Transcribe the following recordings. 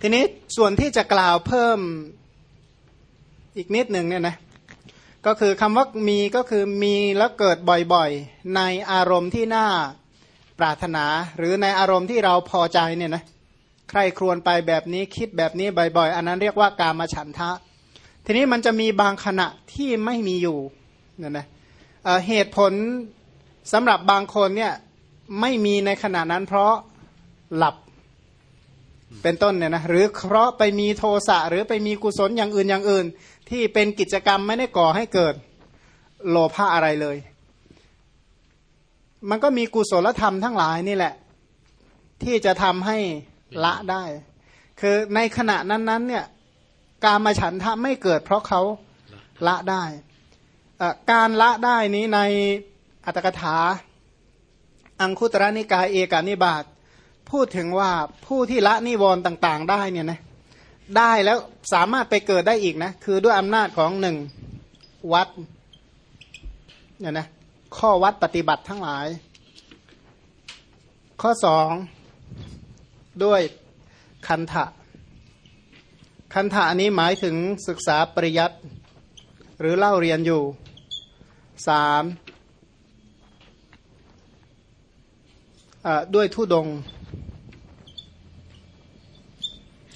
ทีนี้ส่วนที่จะกล่าวเพิ่มอีกนิดหนึ่งเนี่ยนะก็คือคำว่ามีก็คือมีแล้วเกิดบ่อยๆ ในอารมณ์ที่น่าปรารถนา หรือในอารมณ์ที่เราพอใจเนี่ยนะใครครวญไปแบบนี้คิดแบบนี้บ่อย ๆ อันนั้นเรียกว่ากามฉันทะ ทีนี้มันจะมีบางขณะที่ไม่มีอยู่เนี่ยนะเหตุผลสำหรับบางคนเนี่ยไม่มีในขณะนั้นเพราะหลับ เป็นต้นเนี่ยนะหรือเพราะไปมีโทสะหรือไปมีกุศลอย่างอื่นอย่างอื่น ที่เป็นกิจกรรมไม่ได้ก่อให้เกิดโลภะอะไรเลย มันก็มีกุศลธรรมทั้งหลายนี่แหละ ที่จะทำให้ละได้ คือในขณะนั้นๆเนี่ยการมาฉันทะไม่เกิด เพราะเขาละได้ การละได้นี้ในอัตถกถา อังคุตระนิกายเอกานิบาต พูดถึงว่าผู้ที่ละนิวรณ์ต่าง ๆ ได้เนี่ยนะได้แล้วสามารถไปเกิดได้อีกนะ คือด้วยอำนาจของหนึ่งวัดเนี่ยนะข้อวัดปฏิบัติทั้งหลาย ข้อสองด้วยคันทะคันทะนี้หมายถึงศึกษาปริยัติหรือเล่าเรียนอยู่สามด้วยทุดง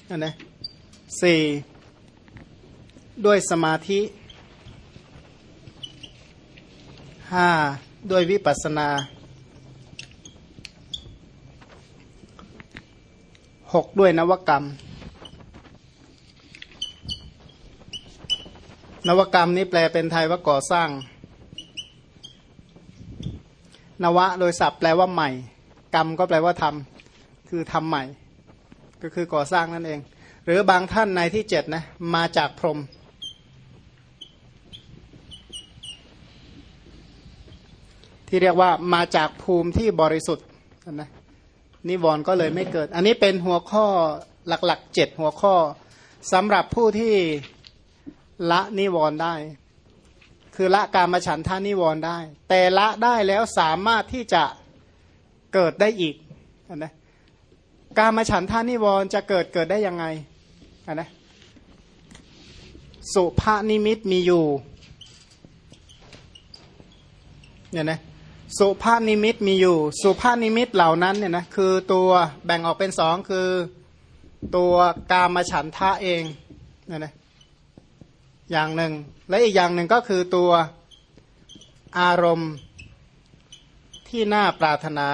อั นนะสี่ด้วยสมาธิห้าด้วยวิปัสนาหกด้วยนวกรรม นวกรรมนี้แปลเป็นไทยว่าก่อสร้าง นวะโดยศัพท์แปลว่าใหม่ กรรมก็แปลว่าทำคือทำใหม่ ก็คือก่อสร้างนั่นเอง หรือบางท่านในที่เจ็ดนะมาจากพรหมที่เรียกว่ามาจากภูมิที่บริสุทธิ์นะนิวรณ์ก็เลยไม่เกิด อันนี้เป็นหัวข้อหลักๆเจ็ดหัวข้อสำหรับผู้ที่ละนิวรณ์ได้ คือละการมาฉันท่านิวรณ์ได้ แต่ละได้แล้วสามารถที่จะเกิดได้อีกนะ การมาฉันท่านิวรณ์จะเกิดเกิดได้ยังไงนะสุภานิมิตมีอยู่เนี่ยนะสุภานิมิตมีอยู่ สุภานิมิตเหล่านั้นเนี่ยนะคือตัวแบ่งออกเป็นสองคือตัวกามฉันทะเองเนี่ยนะอย่างหนึ่ง และอีกอย่างหนึ่งก็คือตัวอารมณ์ที่น่าปรารถนา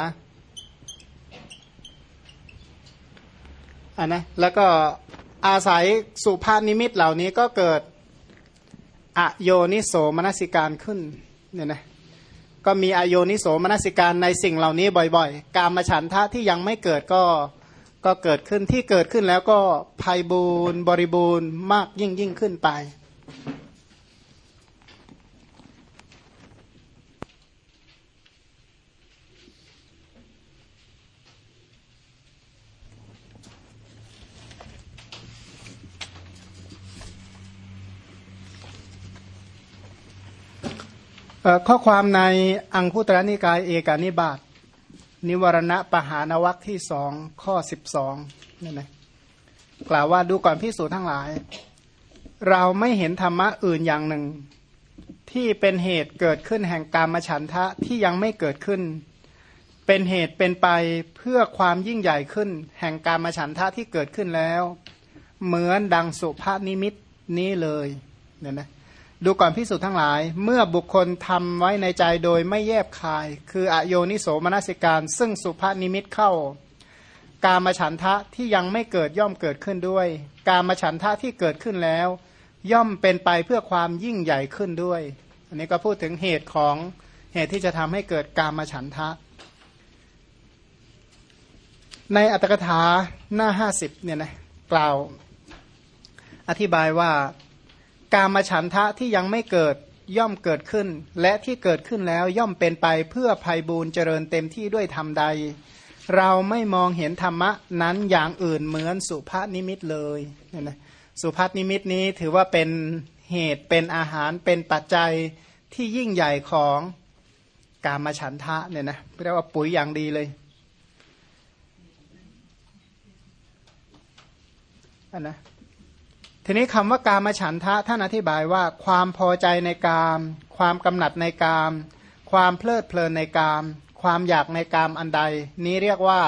อันนะแล้วก็อาศัยสุภาพนิมิตเหล่านี้ก็เกิดอโยนิโสมนสิการขึ้นเนี่ยนะก็มีอโยนิโสมนสิการในสิ่งเหล่านี้บ่อยๆ การมาฉันทะที่ยังไม่เกิดก็ก็เกิดขึ้นที่เกิดขึ้นแล้วก็ภัยบูรณ์บริบูรณ์มากยิ่งยิ่งขึ้นไป ข้อความในอังคุตรนิกายเอกานิบาตนิวรณะปหานวัคที่สองข้อสิบสองนี่นะกล่าวว่าดูก่อนพิสูจน์ทั้งหลาย เราไม่เห็นธรรมะอื่นอย่างหนึ่ง ที่เป็นเหตุเกิดขึ้นแห่งการมฉันทะที่ยังไม่เกิดขึ้น เป็นเหตุเป็นไปเพื่อความยิ่งใหญ่ขึ้น แห่งการมฉันทะที่เกิดขึ้นแล้ว เหมือนดังสุภาพนิมิตนี้เลยเนี่ยนะ ดูก่อนพิสูจน์ทั้งหลาย เมื่อบุคคลทำไว้ในใจโดยไม่แยบคาย คืออโยนิโสมนสิการ ซึ่งสุภานิมิตเข้า การมฉันทะที่ยังไม่เกิดย่อมเกิดขึ้นด้วย การมฉันทะที่เกิดขึ้นแล้ว ย่อมเป็นไปเพื่อความยิ่งใหญ่ขึ้นด้วย อันนี้ก็พูดถึงเหตุของเหตุที่จะทำให้เกิดการมฉันทะ ในอัตถกถาหน้าห้าสิบเนี่ยนะกล่าว อธิบายว่า กามฉันทะที่ยังไม่เกิดย่อมเกิดขึ้น และที่เกิดขึ้นแล้วย่อมเป็นไปเพื่อภัยบูรเจริญเต็มที่ด้วยธรรมใด เราไม่มองเห็นธรรมะนั้นอย่างอื่นเหมือนสุภานิมิตเลยเนี่ยนะสุภานิมิตนี้ถือว่าเป็นเหตุเป็นอาหารเป็นปัจจัยที่ยิ่งใหญ่ของกามฉันทะเนี่ยนะเรียกว่าปุ๋ยอย่างดีเลยอันนะ ทีนี้คำว่ากามฉันทะท่านอธิบายว่า ความพอใจในกาม ความกำหนัดในกาม ความเพลิดเพลินในกาม ความอยากในกามอันใด นี้เรียกว่า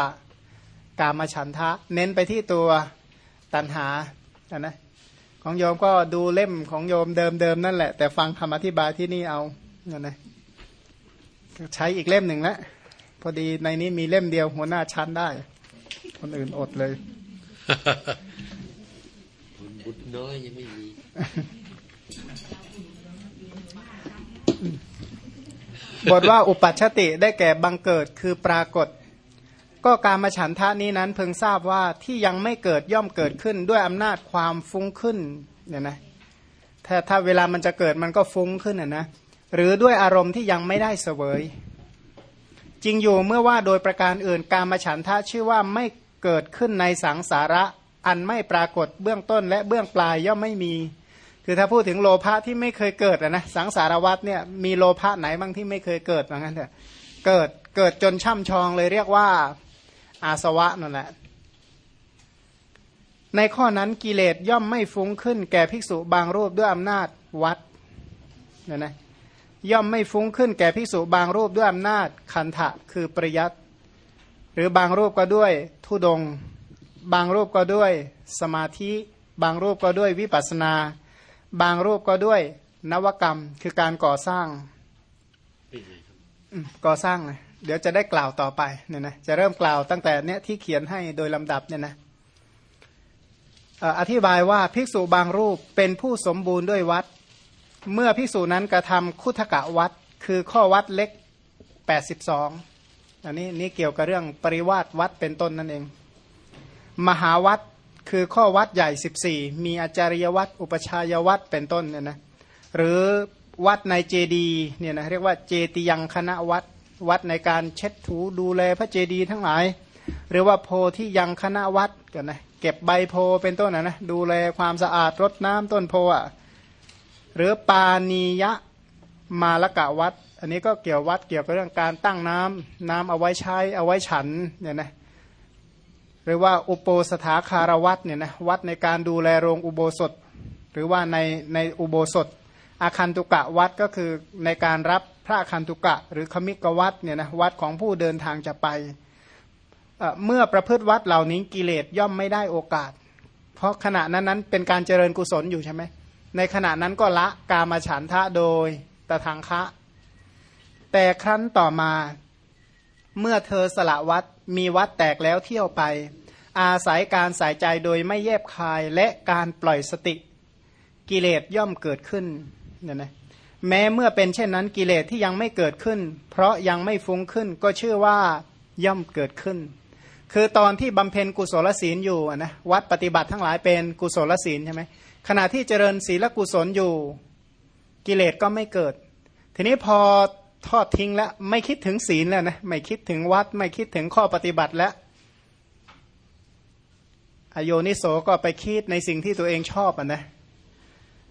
กามฉันทะ เน้นไปที่ตัวตัณหาอันนะของโยมก็ดูเล่มของโยมเดิมๆนั่นแหละ แต่ฟังคำอธิบายที่นี่เอาอันนะใช้อีกเล่มหนึ่งแล้วพอดีในนี้มีเล่มเดียวหัวหน้าชั้นได้ คนอื่นอดเลย บุญน้อยยังไม่มีบทว่าอุปัชติได้แก่บังเกิดคือปรากฏ ก็การมาฉันทะนี้นั้นเพิ่งทราบว่าที่ยังไม่เกิดย่อมเกิดขึ้นด้วยอำนาจความฟุ้งขึ้นเนี่ยนะถ้าถ้าเวลามันจะเกิดมันก็ฟุ้งขึ้นอะนะหรือด้วยอารมณ์ที่ยังไม่ได้เสวย จริงอยู่เมื่อว่าโดยประการอื่นการมาฉันทะชื่อว่าไม่เกิดขึ้นในสังสาระ อันไม่ปรากฏเบื้องต้นและเบื้องปลายย่อมไม่มี คือถ้าพูดถึงโลภะที่ไม่เคยเกิดนะสังสารวัตเนี่ยมีโลภะไหนบ้างที่ไม่เคยเกิดเหมือนกันเถอะเกิดเกิดจนช่ำชองเลยเรียกว่าอาสวะนั่นแหละในข้อนั้นกิเลสย่อมไม่ฟุ้งขึ้น แก่ภิกษุบางรูปด้วยอำนาจวัดเนี่ยนะย่อมไม่ฟุ้งขึ้นแก่ภิกษุบางรูปด้วยอำนาจคันทะคือปริยัตหรือบางรูปก็ด้วยทุดง บางรูปก็ด้วยสมาธิ บางรูปก็ด้วยวิปัสนา บางรูปก็ด้วยนวกรรมคือการก่อสร้างก่อสร้างนะเดี๋ยวจะได้กล่าวต่อไปเนี่ยนะจะเริ่มกล่าวตั้งแต่เนี้ยที่เขียนให้โดยลำดับเนี่ยนะอธิบายว่าภิกษุบางรูปเป็นผู้สมบูรณ์ด้วยวัด เมื่อพิสูจนั้นกระทำคุถกะวัดคือข้อวัดเล็ก 82 อันนี้นี่เกี่ยวกับเรื่องปริวาสวัดเป็นต้นนั่นเอง มหาวัดคือข้อวัดใหญ่ 14 มีอาจารยวัดอุปชายวัดเป็นต้นเนี่ยนะหรือวัดในเจดีเนี่ยนะเรียกว่าเจติยังคณะวัดวัดในการเช็ดถูดูแลพระเจดีทั้งหลาย หรือว่าโพที่ยังคณะวัดกันนะเก็บใบโพเป็นต้นนะนะดูแลความสะอาดรดน้ำต้นโพอะหรือปานียะมาละกะวัด อันนี้ก็เกี่ยววัดเกี่ยวกับเรื่องการตั้งน้ำน้ำเอาไว้ใช้เอาไว้ฉันเนี่ยนะ หรือว่าอุโปสถาคารวัดเนี่ยนะวัดในการดูแลโรงอุโบสถ หรือว่าในในอุโบสถ อาคันตุกะวัดก็คือในการรับพระอาคันตุกะ หรือคมิกวัดเนี่ยนะวัดของผู้เดินทางจะไป เมื่อประพฤติวัดเหล่านี้กิเลสย่อมไม่ได้โอกาส เพราะขณะนั้นนั้นเป็นการเจริญกุศลอยู่ใช่ไหมในขณะนั้นก็ละกามาฉันทะโดยตะทางคะ แต่ครั้นต่อมาเมื่อเธอสละวัด มีวัดแตกแล้วเที่ยวไป อาศัยการสายใจโดยไม่แยบคายและการปล่อยสติกิเลสย่อมเกิดขึ้นเนี่ยนะแม้เมื่อเป็นเช่นนั้นกิเลสที่ยังไม่เกิดขึ้น เพราะยังไม่ฟุ้งขึ้นก็ชื่อว่าย่อมเกิดขึ้น คือตอนที่บำเพ็ญกุศลศีลอยู่นะวัดปฏิบัติทั้งหลายเป็นกุศลศีลใช่ไหมขณะที่เจริญศีลกุศลอยู่ กิเลสก็ไม่เกิด ทีนี้พอ ทอดทิ้งแล้ว ไม่คิดถึงศีลแล้วนะไม่คิดถึงวัด ไม่คิดถึงข้อปฏิบัติแล้วอโยนิโสก็ไปคิดในสิ่งที่ตัวเองชอบอะนะ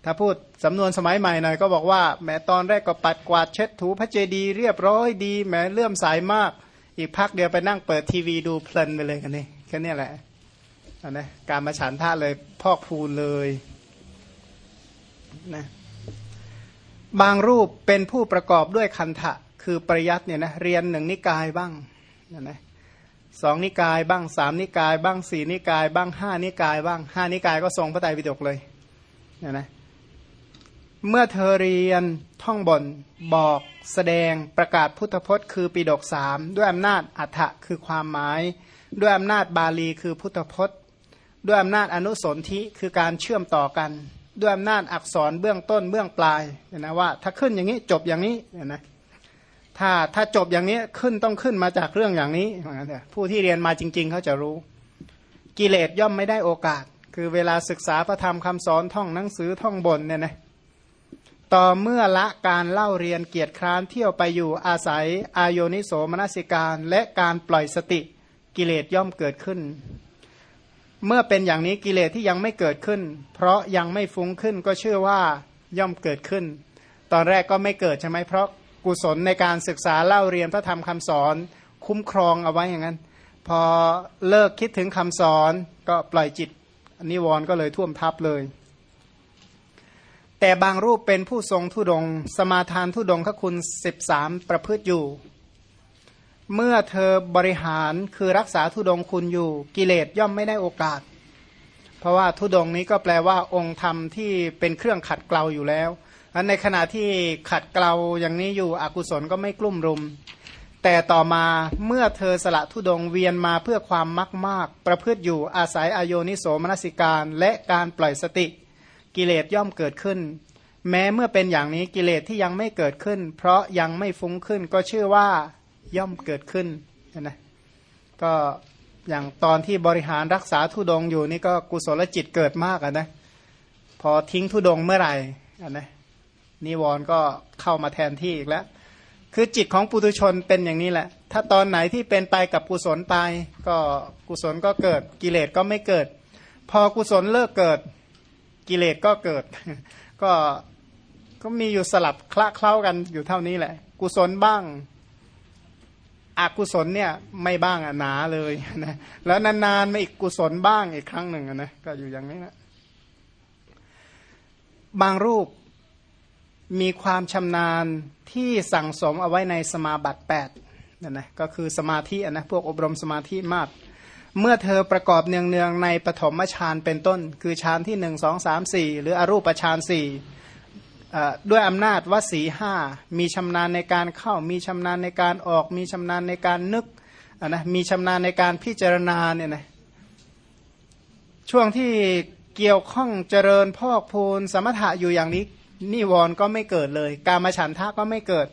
ถ้าพูดสำนวนสมัยใหม่หน่อยก็บอกว่าแม้ตอนแรกก็ปัดกวาดเช็ดถูพระเจดีย์เรียบร้อยดีแม้เลื่อมสายมาก อีกพักเดียวไปนั่งเปิดทีวีดูเพลินไปเลยกันนี่แค่นี้แหละนะการมาฉันท่าเลยพอกพูนเลยนะ บางรูปเป็นผู้ประกอบด้วยคันทะคือปริยัติเนี่ยนะเรียนหนึ่งนิกายบ้างนะนะสองนิกายบ้างสามนิกาย บ้างสี่นิกาย บ้างห้านิกาย บ้างห้านิกายก็ทรงพระไตรปิฎกเลยนะนะเมื่อเธอเรียนท่องบนบอกแสดงประกาศพุทธพจน์ คือปิฎกสามด้วยอำนาจอัฏฐะคือความหมาย ด้วยอำนาจบาลีคือพุทธพจน์ ด้วยอำนาจอนุสนธิคือการเชื่อมต่อกัน ด้วยอำนาจอักษรเบื้องต้นเบื้องปลายเนี่ยนะว่าถ้าขึ้นอย่างนี้จบอย่างนี้เนี่ยนะถ้าถ้าจบอย่างนี้ขึ้นต้องขึ้นมาจากเรื่องอย่างนี้ผู้ที่เรียนมาจริง ๆ เขาจะรู้ กิเลสย่อมไม่ได้โอกาส คือเวลาศึกษาพระธรรมคำสอนท่องหนังสือท่องบนเนี่ยนะต่อเมื่อละการเล่าเรียนเกียรติคร้านเที่ยวไปอยู่อาศัยอายนิโสมนสิการ และการปล่อยสติกิเลสย่อมเกิดขึ้น เมื่อเป็นอย่างนี้กิเลสที่ยังไม่เกิดขึ้น เพราะยังไม่ฟุ้งขึ้นก็เชื่อว่าย่อมเกิดขึ้น ตอนแรกก็ไม่เกิดใช่ไหมเพราะกุศลในการศึกษาเล่าเรียนพระธรรมคำสอน คุ้มครองเอาไว้อย่างนั้น พอเลิกคิดถึงคำสอนก็ปล่อยจิตนิวรณ์ก็เลยท่วมทับเลย แต่บางรูปเป็นผู้ทรงทุดง สมาทานทุดงขคุณสิบสามประพฤติอยู่ เมื่อเธอบริหารคือรักษาทุดงคุณอยู่กิเลสย่อมไม่ได้โอกาส เพราะว่าทุดงนี้ก็แปลว่าองค์ธรรมที่เป็นเครื่องขัดเกลาอยู่แล้วอันในขณะที่ขัดเกลาอย่างนี้อยู่อกุศลก็ไม่กลุ่มรุม แต่ต่อมาเมื่อเธอสละทุดงเวียนมาเพื่อความมักมาก ประพฤติอยู่อาศัยอโยนิโสมนสิการ และการปล่อยสติ กิเลสย่อมเกิดขึ้น แม้เมื่อเป็นอย่างนี้กิเลสที่ยังไม่เกิดขึ้น เพราะยังไม่ฟุ้งขึ้นก็ชื่อว่า ย่อมเกิดขึ้นนะก็อย่างตอนที่บริหารรักษาทุดงอยู่นี่ก็กุศลจิตเกิดมากนะพอทิ้งทุดงเมื่อไหร่นะนิวรณ์ก็เข้ามาแทนที่อีกแล้ว คือจิตของปุถุชนเป็นอย่างนี้แหละ ถ้าตอนไหนที่เป็นไปกับกุศลไป ก็กุศลก็เกิดกิเลสก็ไม่เกิด พอกุศลเลิกเกิดกิเลสก็เกิด ก็ก็มีอยู่สลับคละเคล้ากันอยู่เท่านี้แหละ กุศลบ้าง อกุศลเนี่ยไม่บ้างอะหนาเลยนะแล้วนานๆมาอีกกุศลบ้างอีกครั้งหนึ่งนะก็อยู่อย่างนี้นะบางรูปมีความชำนาญที่สั่งสมเอาไว้ในสมาบัติ8นั่นนะก็คือสมาธินะพวกอบรมสมาธิมาก เมื่อเธอประกอบเนืองๆในปฐมฌานเป็นต้น คือฌานที่หนึ่งสองสามสี่หรืออรูปฌานสี่ ด้วยอำนาจวสีห้ามีชำนาญในการเข้า มีชำนาญในการออก มีชำนาญในการนึกนะมีชำนาญในการพิจารณาเนี่ยนะช่วงที่เกี่ยวข้องเจริญพอกพูนสมถะอยู่อย่างนี้นิวรณ์ก็ไม่เกิดเลย การมาฉันทะก็ไม่เกิด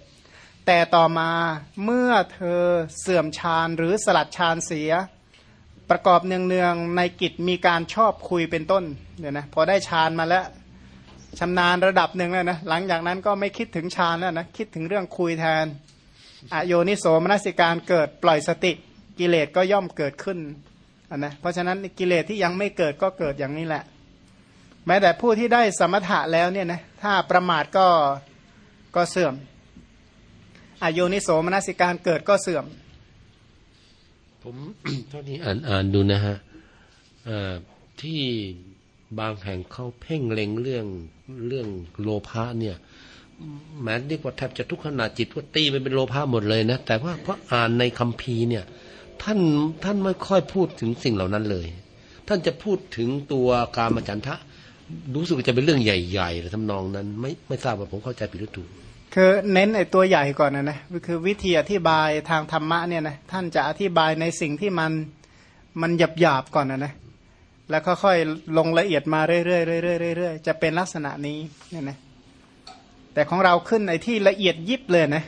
แต่ต่อมาเมื่อเธอเสื่อมฌานหรือสลัดฌานเสีย ประกอบเนืองๆในกิจมีการชอบคุยเป็นต้นเนี่ยนะพอได้ฌานมาแล้ว ชำนาญระดับหนึ่งแล้วนะหลังจากนั้นก็ไม่คิดถึงฌานแล้วนะคิดถึงเรื่องคุยแทนอโยนิโสมนสิการเกิดปล่อยสติกิเลสก็ย่อมเกิดขึ้นนะเพราะฉะนั้นกิเลสที่ยังไม่เกิดก็เกิดอย่างนี้แหละ แม้แต่ผู้ที่ได้สมถะแล้วเนี่ยนะถ้าประมาทก็ก็เสื่อมอายุนิโสมนสิการเกิดก็เสื่อม ผมเท่านี้อ่านอ่านดูนะฮะที่ บางแห่งเขาเพ่งเล็งเรื่องเรื่องโลภะเนี่ยแม้เรียกว่าแทบจะทุกขณะจิตก็ตีมันเป็นโลภะหมดเลยนะ แต่ว่าเพราะอ่านในคัมภีร์เนี่ย ท่านท่านไม่ค่อยพูดถึงสิ่งเหล่านั้นเลย ท่านจะพูดถึงตัวการมจันทะรู้สึกจะเป็นเรื่องใหญ่ๆแต่ทำนองนั้นไม่ไม่ทราบว่าผมเข้าใจผิดหรือถูกคือเน้นไอ้ตัวใหญ่ก่อนนะนะคือวิธีอธิบายทางธรรมะเนี่ยนะท่านจะอธิบายในสิ่งที่มันมันหยาบหยาบก่อนนะนะ แล้วค่อยๆลงละเอียดมาเรื่อยๆเรื่อยๆเรื่อยๆจะเป็นลักษณะนี้เนี่ยนะแต่ของเราขึ้นไอ้ที่ละเอียดยิบเลยนะ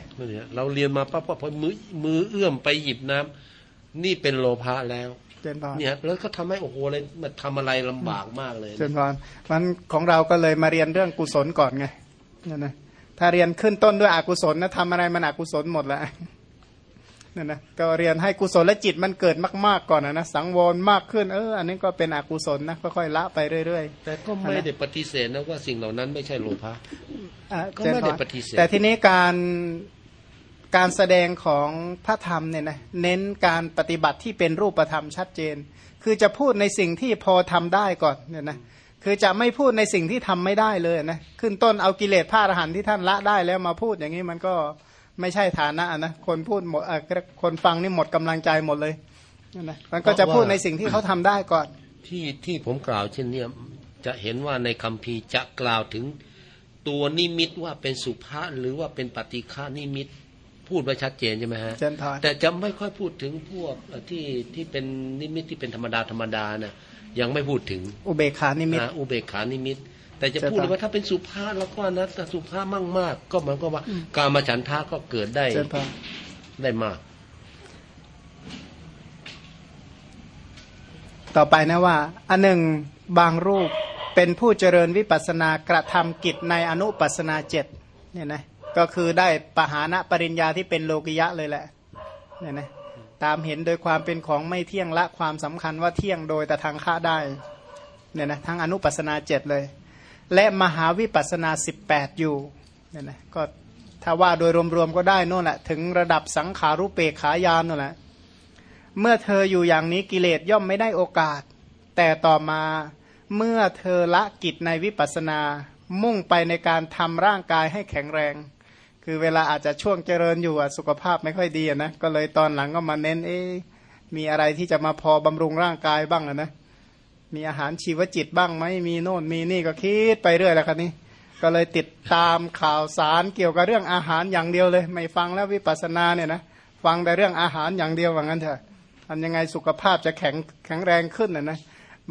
เราเรียนมาปั๊บพอมือมือเอื้อมไปหยิบน้ำนี่เป็นโลภะแล้วเจนพรเนี่ยแล้วก็ทำให้โอ้โหเลยมันทำอะไรลำบากมากเลยเจนพรมันของเราก็เลยมาเรียนเรื่องกุศลก่อนไงนี่นะถ้าเรียนขึ้นต้นด้วยอกุศลนะทำอะไรมันอกุศลหมดแล้ว นั่นนะก็เรียนให้กุศลและจิตมันเกิดมาก ๆก่อนนะนะสังวรมากขึ้นเอออันนี้ก็เป็นอกุศลนะค่อยๆละไปเรื่อยๆแต่ก็ไม่ได้ปฏิเสธนะว่าสิ่งเหล่านั้นไม่ใช่โลภะก็ไม่ได้ปฏิเสธแต่ทีนี้การการแสดงของพระธรรมเนี่ยนะเน้นการปฏิบัติที่เป็นรูปธรรมชัดเจน คือจะพูดในสิ่งที่พอทำได้ก่อนเนี่ยนะคือจะไม่พูดในสิ่งที่ทำไม่ได้เลยนะขึ้นต้นเอากิเลสพระอรหันต์ที่ท่านละได้แล้วมาพูดอย่างนี้มันก็ ไม่ใช่ฐานะนะคนพูดหมดคนฟังนี่หมดกำลังใจหมดเลยนะมันก็จะพูดในสิ่งที่เขาทำได้ก่อน ที่ที่ผมกล่าวเช่นนี้จะเห็นว่าในคัมภีร์จะกล่าวถึงตัวนิมิตว่าเป็นสุภาษหรือว่าเป็นปฏิฆานิมิต พูดไว้ชัดเจนใช่ไหมฮะแต่จะไม่ค่อยพูดถึงพวกที่ที่เป็นนิมิตที่เป็นธรรมดาธรรมดานะยังไม่พูดถึงอุเบขานิมิตอุเบขานิมิต แต่จะพูดว่าถ้าเป็นสุภาพแล้วก็นะแต่สุภาพมากมากก็หมายความว่า การมาฉันทาก็เกิดได้ได้มาก ต่อไปนะว่า อันหนึ่งบางรูปเป็นผู้เจริญวิปัสนากระทำกิจในอนุปัสนาเจ็ดเนี่ยนะก็คือได้ปหานะปริญญาที่เป็นโลกิยะเลยแหละเนี่ยนะตามเห็นโดยความเป็นของไม่เที่ยงละความสำคัญว่าเที่ยงโดยแต่ทางค่าได้เนี่ยนะทั้งอนุปัสนาเจ็ดเลย และมหาวิปัสนาสิบแปดอยู่เนี่ยนะก็ถ้าว่าโดยรวมๆก็ได้นู่นแหละถึงระดับสังขารุเปกขายานนั่นแหละเมื่อเธออยู่อย่างนี้กิเลสย่อมไม่ได้โอกาส แต่ต่อมาเมื่อเธอละกิจในวิปัสนา มุ่งไปในการทำร่างกายให้แข็งแรง คือเวลาอาจจะช่วงเจริญอยู่สุขภาพไม่ค่อยดีนะก็เลยตอนหลังก็มาเน้นเอ๊มีอะไรที่จะมาพอบำรุงร่างกายบ้างอะนะ มีอาหารชีวจิตบ้างไหมมีโน่นมีนี่ก็คิดไปเรื่อยแล้วครับนี่ก็เลยติดตามข่าวสารเกี่ยวกับเรื่องอาหารอย่างเดียวเลย ไม่ฟังแล้ววิปัสสนาเนี่ยนะฟังแต่เรื่องอาหารอย่างเดียวว่างั้นเถอะทำยังไงสุขภาพจะแข็งแข็งแรงขึ้นนะนะ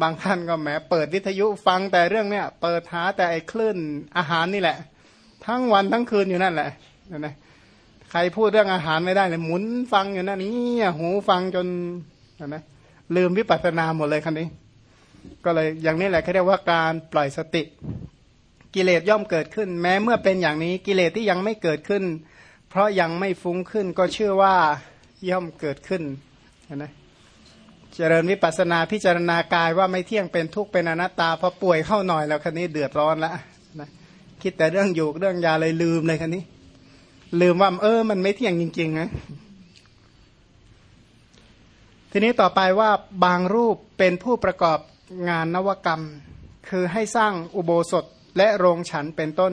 บางท่านก็แหมเปิดวิทยุฟังแต่เรื่องเนี้ยเปิดหาแต่ไอ้คลื่นอาหารนี่แหละ ทั้งวันทั้งคืนอยู่นั่นแหละนะนะใครพูดเรื่องอาหารไม่ได้เลยหมุนฟังอยู่นั่นนี่หูฟังจนนะนะลืมวิปัสสนาหมดเลยคันนี้ ก็เลยอย่างนี้แหละเขาเรียกว่าการปล่อยสติ กิเลสย่อมเกิดขึ้น แม้เมื่อเป็นอย่างนี้กิเลสที่ยังไม่เกิดขึ้น เพราะยังไม่ฟุ้งขึ้นก็เชื่อว่าย่อมเกิดขึ้นนะเจริญวิปัสนาพิจารณากายว่าไม่เที่ยงเป็นทุกข์เป็นอนัตตาพอป่วยเข้าหน่อยแล้วคันนี้เดือดร้อนแล้วนะคิดแต่เรื่องอยู่เรื่องยาเลยลืมเลยคันนี้ ลืมว่าเออ มันไม่เที่ยงจริงๆนะทีนี้ต่อไปว่าบางรูปเป็นผู้ประกอบ งานนวกรรม คือให้สร้างอุโบสถและโรงฉันเป็นต้น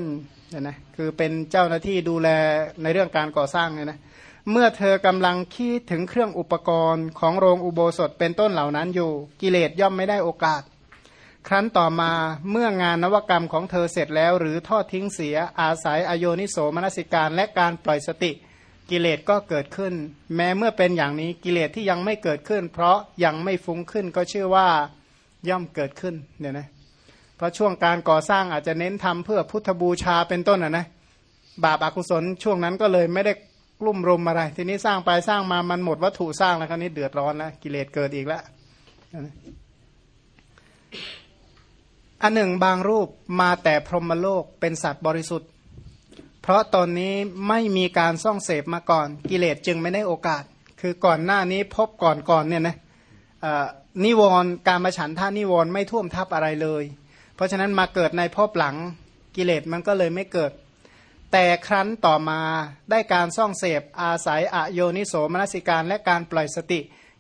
เนี่ยนะคือเป็นเจ้าหน้าที่ดูแลในเรื่องการก่อสร้างเนี่ยนะเมื่อเธอกำลังคิดถึงเครื่องอุปกรณ์ของโรงอุโบสถเป็นต้นเหล่านั้นอยู่ กิเลสย่อมไม่ได้โอกาส ครั้นต่อมาเมื่องานนวกรรมของเธอเสร็จแล้ว หรือทอดทิ้งเสียอาศัยอโยนิโสมนสิการและการปล่อยสติ กิเลสก็เกิดขึ้น แม้เมื่อเป็นอย่างนี้กิเลสที่ยังไม่เกิดขึ้น เพราะยังไม่ฟุ้งขึ้นก็ชื่อว่า ย่อมเกิดขึ้นเนี่ยนะเพราะช่วงการก่อสร้างอาจจะเน้นทำเพื่อพุทธบูชาเป็นต้นอะนะบาปอากุศลช่วงนั้นก็เลยไม่ได้กลุ่มรุมอะไร ทีนี้สร้างไปสร้างมามันหมดวัตถุสร้างแล้วคราวนี้เดือดร้อนแล้วกิเลสเกิดอีกแล้วอันหนึ่งบางรูปมาแต่พรหมโลกเป็นสัตว์บริสุทธิ์ เพราะตอนนี้ไม่มีการซ่องเสพมาก่อน กิเลสจึงไม่ได้โอกาส คือก่อนหน้านี้พบก่อนก่อนเนี่ยนะ นิวรณ์การมาฉันท่านิวรณ์ไม่ท่วมทับอะไรเลย เพราะฉะนั้นมาเกิดในพหลังกิเลสมันก็เลยไม่เกิด แต่ครั้นต่อมาได้การซ่องเสพอาศัยอโยนิโสมนสิการและการปล่อยสติ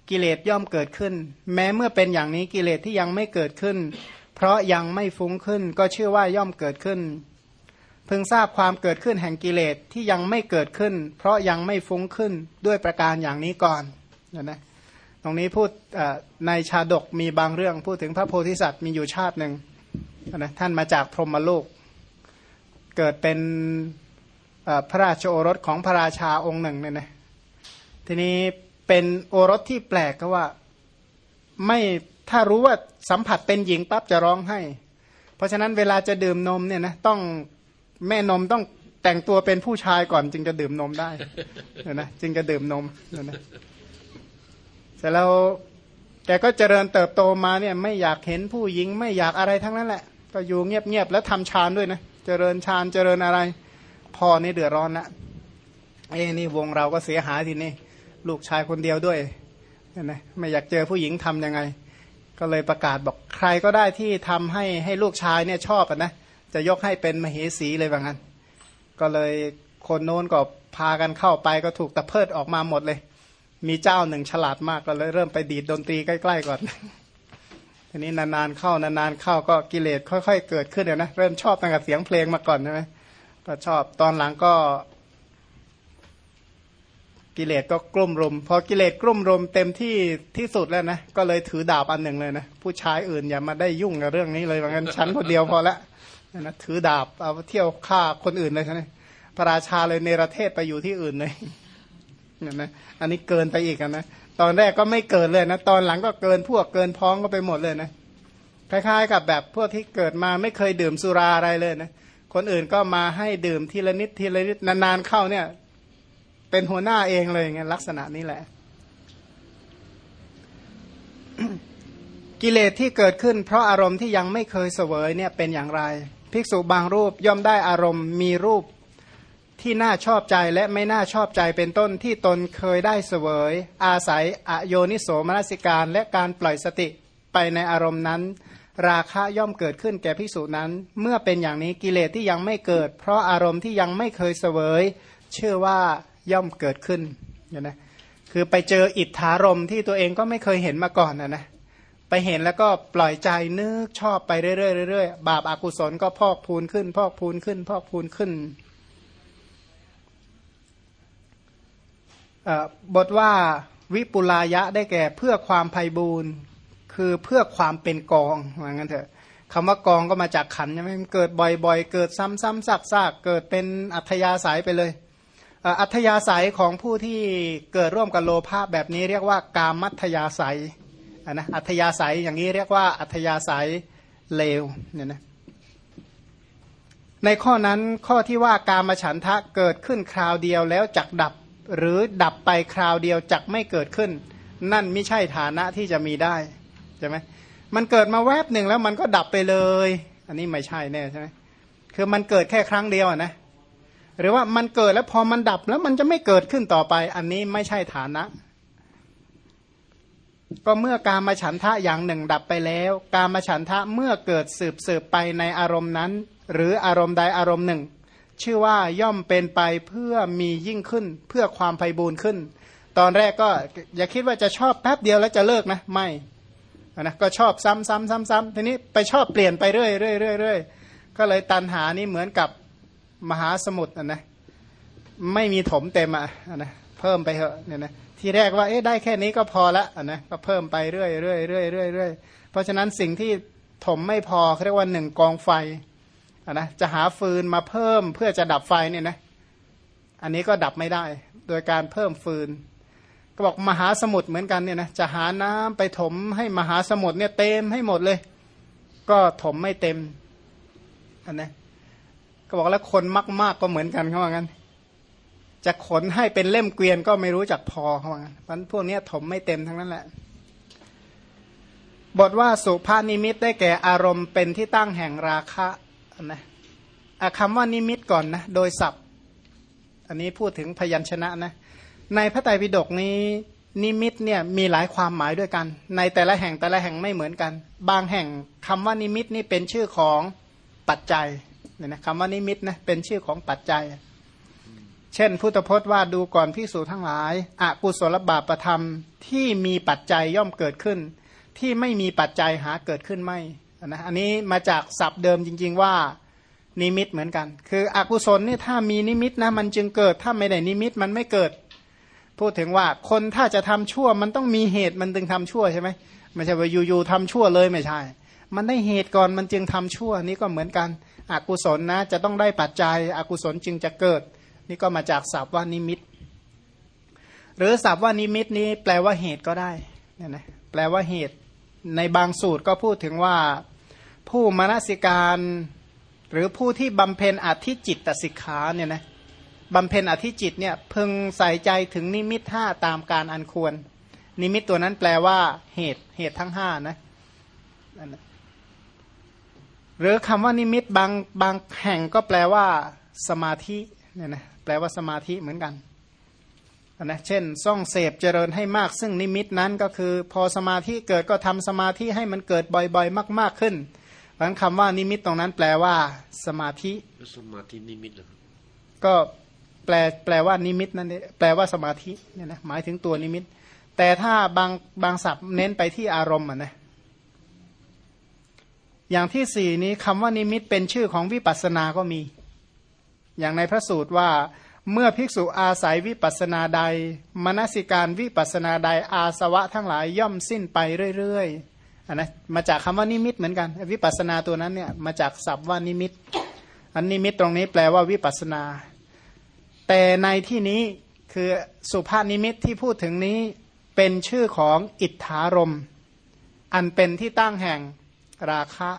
กิเลสย่อมเกิดขึ้น แม้เมื่อเป็นอย่างนี้กิเลสที่ยังไม่เกิดขึ้น เพราะยังไม่ฟุ้งขึ้นก็ชื่อว่าย่อมเกิดขึ้นพึงทราบความเกิดขึ้นแห่งกิเลสที่ยังไม่เกิดขึ้น เพราะยังไม่ฟุ้งขึ้นด้วยประการอย่างนี้ก่อนนะนะ ตรงนี้พูดในชาดกมีบางเรื่องพูดถึงพระโพธิสัตว์มีอยู่ชาติหนึ่งนะท่านมาจากพรหมโลก เกิดเป็นพระราชโอรสของพระราชาองค์หนึ่งเนี่ยนะทีนี้เป็นโอรสที่แปลกก็ว่าไม่ถ้ารู้ว่าสัมผัสเป็นหญิงปั๊บจะร้องให้ เพราะฉะนั้นเวลาจะดื่มนมเนี่ยนะต้องแม่นมต้องแต่งตัวเป็นผู้ชายก่อนจึงจะดื่มนมได้นะจึงจะดื่มนมนะ เสร็จแล้วแกก็เจริญเติบโตมาเนี่ยไม่อยากเห็นผู้หญิง ไม่อยากอะไรทั้งนั้นแหละ ก็อยู่เงียบๆแล้วทำฌานด้วยนะเจริญฌานเจริญอะไรพ่อนี่เดือดร้อนละเอ้นี่วงเราก็เสียหายทีนี้ลูกชายคนเดียวด้วยนะไม่อยากเจอผู้หญิงทํำยังไง ก็เลยประกาศบอกใครก็ได้ที่ทำให้ให้ลูกชายเนี่ยชอบนะจะยกให้เป็นมเหสีเลยว่างั้น ก็เลยคนโน้นก็พากันเข้าไปก็ถูกตะเพิดออกมาหมดเลย มีเจ้าหนึ่งฉลาดมากก็เลยเริ่มไปดีดดนตรีใกล้ๆก่อนทีนี้นานๆเข้านานๆเข้าก็กิเลสค่อย ๆ เกิดขึ้นเลยนะเริ่มชอบตั้งแต่เสียงเพลงมาก่อนใช่ไหมก็ชอบตอนหลังก็ กิเลสก็กลุ่มรุมพอกิเลสกลุ่มรุมเต็มที่ที่สุดแล้วนะก็เลยถือดาบอันหนึ่งเลยนะผู้ชายอื่นอย่ามาได้ยุ่งกับเรื่องนี้เลยว่างั้นฉันคนเดียวพอละนะถือดาบเอาเที่ยวฆ่าคนอื่นเลยใช่ไหมพระราชาเลยเนรเทศไปอยู่ที่อื่นเลย นะอันนี้เกินไปอีกนะตอนแรกก็ไม่เกินเลยนะตอนหลังก็เกินพวกเกินพ้องก็ไปหมดเลยนะคล้ายๆ กับแบบพวกที่เกิดมาไม่เคยดื่มสุราอะไรเลยนะคนอื่นก็มาให้ดื่มทีละนิดทีละนิดนานๆเข้าเนี่ย เป็นหัวหน้าเองเลยไงลักษณะนี้แหละ กิเลสที่เกิดขึ้น เพราะอารมณ์ที่ยังไม่เคยเสวยเนี่ยเป็นอย่างไร ภิกษุบางรูปย่อมได้อารมณ์มีรูป ที่น่าชอบใจและไม่น่าชอบใจเป็นต้นที่ตนเคยได้เสวย อาศัยอโยนิโสมนสิการและการปล่อยสติไปในอารมณ์นั้น ราคะย่อมเกิดขึ้นแก่ภิกษุนั้น เมื่อเป็นอย่างนี้กิเลสที่ยังไม่เกิด เพราะอารมณ์ที่ยังไม่เคยเสวย เชื่อว่าย่อมเกิดขึ้นนะคือไปเจออิทธารมที่ตัวเองก็ไม่เคยเห็นมาก่อนนะนะไปเห็นแล้วก็ปล่อยใจนึกชอบไปเรื่อยๆเรื่อยๆบาปอากุศลก็พอกพูนขึ้น พอกพูนขึ้น พอกพูนขึ้น บทว่าวิปุลายะได้แก่เพื่อความภัยบูนคือเพื่อความเป็นกองว่างั้นเถอะคำว่ากองก็มาจากขันใช่ไหมมันเกิดบ่อยๆ เกิดซ้ำๆซากๆเกิดเป็นอัธยาศัยไปเลยอัธยาศัยของผู้ที่เกิดร่วมกับโลภะแบบนี้เรียกว่ากามัธยาศัยนะอัธยาศัยอย่างนี้เรียกว่าอัธยาศัยเลวเนี่ยนะในข้อนั้นข้อที่ว่ากามฉันทะเกิดขึ้นคราวเดียวแล้วจักดับ หรือดับไปคราวเดียวจักไม่เกิดขึ้น นั่นไม่ใช่ฐานะที่จะมีได้ใช่ไหมมันเกิดมาแวบหนึ่งแล้วมันก็ดับไปเลย อันนี้ไม่ใช่แน่ใช่ไหมคือมันเกิดแค่ครั้งเดียวนะหรือว่ามันเกิดแล้วพอมันดับแล้วมันจะไม่เกิดขึ้นต่อไป อันนี้ไม่ใช่ฐานะ ก็เมื่อการมาฉันทะอย่างหนึ่งดับไปแล้ว การมาฉันทะเมื่อเกิดสืบสืบไปในอารมณ์นั้น หรืออารมณ์ใดอารมณ์หนึ่ง ชื่อว่าย่อมเป็นไปเพื่อมียิ่งขึ้น เพื่อความไพ่บูรณ์ขึ้น ตอนแรกก็อย่าคิดว่าจะชอบแป๊บเดียวแล้วจะเลิกนะไม่นะก็ชอบซ้ำซ้ำซ้ำซ้ำทีนี้ไปชอบเปลี่ยนไปเรื่อยเรื่อยเรื่อยเรื่อยก็เลยตันหานี่เหมือนกับมหาสมุทรนะไม่มีถมเต็มอะนะเพิ่มไปเถอะเนี่ยนะที่แรกว่าเอ๊ะได้แค่นี้ก็พอละนะก็เพิ่มไปเรื่อยเรื่อยเรื่อยเรื่อยเรื่อยเพราะฉะนั้นสิ่งที่ถมไม่พอเรียกว่าหนึ่งกองไฟ นะจะหาฟืนมาเพิ่มเพื่อจะดับไฟเนี่ยนะอันนี้ก็ดับไม่ได้ โดยการเพิ่มฟืน ก็บอกมหาสมุทรเหมือนกันเนี่ยนะจะหาน้ำไปถมให้มหาสมุทรเนี่ยเต็มให้หมดเลย ก็ถมไม่เต็มอันนะก็บอกแล้วคนมาก ๆก็เหมือนกันเขาว่างั้น จะขนให้เป็นเล่มเกวียนก็ไม่รู้จักพอเขาว่างั้นมันพวกนี้ถมไม่เต็มทั้งนั้นแหละบทว่าสุภานิมิตได้แก่อารมณ์เป็นที่ตั้งแห่งราคะ นะคำว่านิมิตก่อนนะโดยศัพท์ อันนี้พูดถึงพยัญชนะนะในพระไตรปิฎกนี้นิมิตเนี่ยมีหลายความหมายด้วยกัน ในแต่ละแห่งแต่ละแห่งไม่เหมือนกัน บางแห่งคำว่านิมิตนี่เป็นชื่อของปัจจัยเนี่ยนะคำว่านิมิตนะเป็นชื่อของปัจจัย เช่น พุทธพจน์ว่าดูก่อนพิสูจทั้งหลายอากุศลบาปประธรรมที่มีปัจจัยย่อมเกิดขึ้น ที่ไม่มีปัจจัยหาเกิดขึ้นไม่ นะอันนี้มาจากศัพท์เดิมจริง ๆว่านิมิตเหมือนกัน คืออกุศลนี่ถ้ามีนิมิตนะมันจึงเกิดถ้าไม่ได้นิมิตมันไม่เกิด พูดถึงว่าคนถ้าจะทำชั่วมันต้องมีเหตุมันจึงทำชั่วใช่ไหมไม่ใช่ว่าอยู่ๆทำชั่วเลยไม่ใช่ มันได้เหตุก่อนมันจึงทำชั่วนี่ก็เหมือนกันอกุศลนะจะต้องได้ปัจจัยอกุศลจึงจะเกิด นี่ก็มาจากศัพท์ว่านิมิต หรือศัพท์ว่านิมิตนี้แปลว่าเหตุก็ได้เนี่ยนะแปลว่าเหตุในบางสูตรก็พูดถึงว่า ผู้มนสิการหรือผู้ที่บำเพ็ญอธิจิตตสิกขาเนี่ยนะบำเพ็ญอธิจิตเนี่ยพึงใส่ใจถึงนิมิตห้าตามการอันควร นิมิตตัวนั้นแปลว่าเหตุเหตุทั้งห้านะหรือคำว่านิมิตบางบางแห่งก็แปลว่า สมาธิเนี่ยนะแปลว่าสมาธิเหมือนกันนะเช่นส้องเสพเจริญให้มาก ซึ่งนิมิตนั้นก็คือ พอสมาธิเกิดก็ทำสมาธิให้มันเกิดบ่อยๆ มาก ๆขึ้น เพราะคำว่านิมิตตรงนั้นแปลว่า สมาธิสมาธินิมิตเหรอก็แปลแปลว่านิมิตนั่นเองแปลว่าสมาธิเนี่ยนะหมายถึงตัวนิมิต แต่ถ้าบางบางศัพท์เน้นไปที่อารมณ์อะนะอย่างที่สี่นี้คำว่านิมิตเป็นชื่อของวิปัสสนาก็มี อย่างในพระสูตรว่าเมื่อภิกษุอาศัยวิปัสนาใด มนสิการวิปัสนาใดอาสวะทั้งหลายย่อมสิ้นไปเรื่อยๆ อันนะมาจากคำว่านิมิตเหมือนกันวิปัสนาตัวนั้นเนี่ยมาจากศัพท์ว่านิมิต อันนิมิตตรงนี้แปลว่าวิปัสนา แต่ในที่นี้คือสุภาพนิมิตที่พูดถึงนี้เป็นชื่อของอิทธารม อันเป็นที่ตั้งแห่งราคะ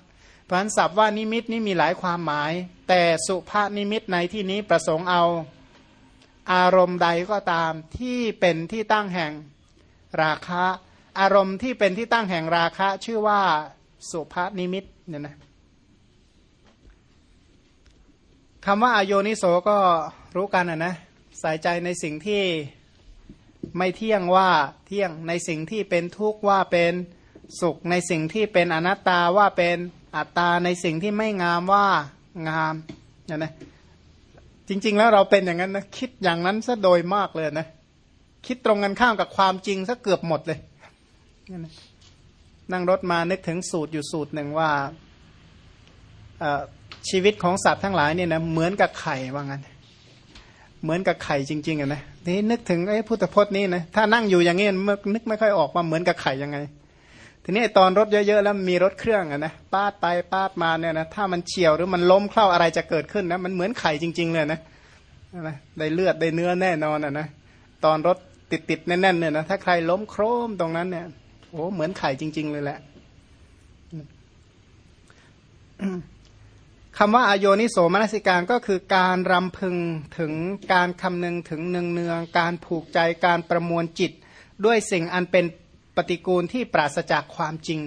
เพราะศัพท์ว่านิมิตนี้มีหลายความหมาย แต่สุภาพนิมิตในที่นี้ประสงค์เอาอารมณ์ใดก็ตามที่เป็นที่ตั้งแห่งราคะ อารมณ์ที่เป็นที่ตั้งแห่งราคะ ชื่อว่าสุภนิมิตเนี่ยนะคำว่าอโยนิโสก็รู้กันนะนะใส่ใจในสิ่งที่ไม่เที่ยงว่าเที่ยงในสิ่งที่เป็นทุกข์ว่าเป็นสุขในสิ่งที่เป็นอนัตตาว่าเป็นอัตตาในสิ่งที่ไม่งามว่างามเนี่ยนะจริง ๆ แล้วเราเป็นอย่างนั้นนะคิดอย่างนั้นซะโดยมากเลยนะคิดตรงกันข้ามกับความจริงซะเกือบหมดเลย นั่งรถมานึกถึงสูตรอยู่สูตรหนึ่งว่าชีวิตของสัตว์ทั้งหลายเนี่ยนะเหมือนกับไข่ว่างั้น เหมือนกับไข่จริงๆอะนะนี่นึกถึงไอ้พุทธพจน์นี้นะถ้านั่งอยู่อย่างนี้เมื่อนึกไม่ค่อยออกว่าเหมือนกับไข่ยังไง ทีนี้ไอ้ตอนรถเยอะๆแล้วมีรถเครื่องอะนะปาดไปปาดมาเนี่ยนะถ้ามันเฉียวหรือมันล้มเข้าอะไรจะเกิดขึ้นนะมันเหมือนไข่จริง ๆ เลยนะนะได้เลือดได้เนื้อแน่นอนอะนะตอนรถติดๆแน่นๆเนี่ยนะถ้าใครล้มโครมตรงนั้นเนี่ย อ้เหมือนไข่จริง ๆ เลยแหละคำว่าอโยนิโสมนสิการก็คือการรำพึงถึงการคำนึงถึงเนืองเนืองการผูกใจการประมวลจิต ด้วยสิ่งอันเป็นปฏิกูลที่ปราศจากความจริง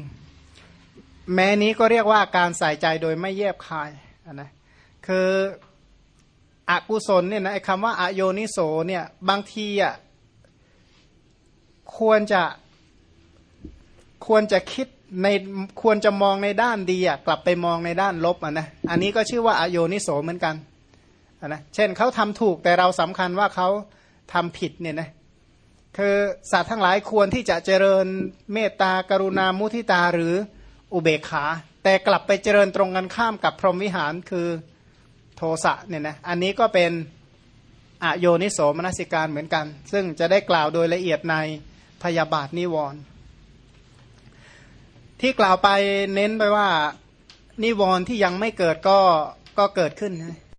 แม้นี้ก็เรียกว่าการใส่ใจโดยไม่แยบคายนะคืออกุศลเนี่ยนะไอ้คำว่าอโยนิโสเนี่ยบางทีอะควรจะ ควรจะคิดในควรจะมองในด้านดีอะกลับไปมองในด้านลบอะนะอันนี้ก็ชื่อว่าอโยนิโสเหมือนกันอะนะเช่นเขาทำถูกแต่เราสำคัญว่าเขาทำผิดเนี่ยนะคือสัตว์ทั้งหลายควรที่จะเจริญเมตตากรุณามุทิตาหรืออุเบกขา แต่กลับไปเจริญตรงกันข้ามกับพรหมวิหารคือโทสะเนี่ยนะอันนี้ก็เป็นอโยนิโสมนสิการเหมือนกัน ซึ่งจะได้กล่าวโดยละเอียดในพยาบาทนิวรณ์ ที่กล่าวไปเน้นไปว่า นิวรณ์ที่ยังไม่เกิดก็ก็เกิดขึ้นใช่